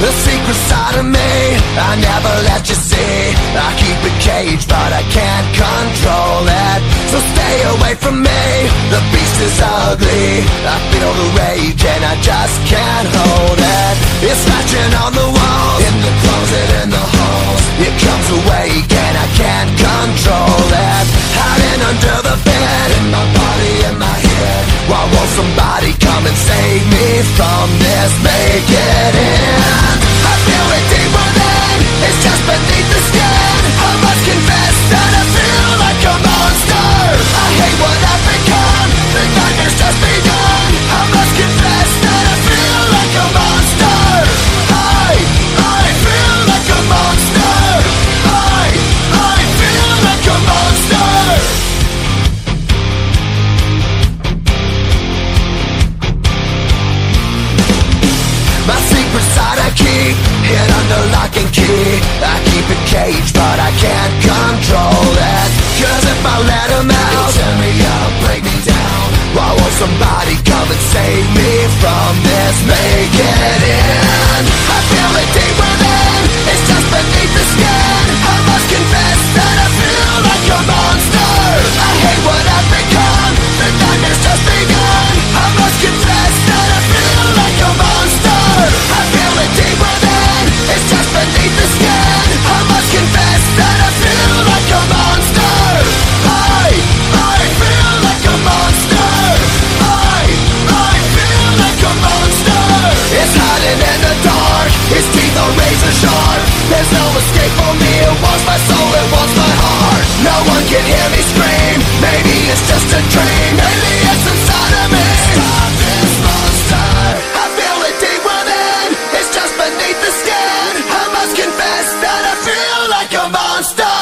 The secret side of me, I never let you see. I keep it caged, but I can't control it. So stay away from me, the beast is ugly. I feel the rage and I just can't hold it. It's scratching on the wall awake and I can't control it Hiding under the bed In my body, in my head. Why won't somebody come and save me from this? Make it end Get under lock and key. I keep There's no escape for me. It wants my soul, it wants my heart. No one can hear me scream. Maybe it's just a dream. Maybe it's inside of me. Stop this monster. I feel it deep within. It's just beneath the skin. I must confess that I feel like a monster.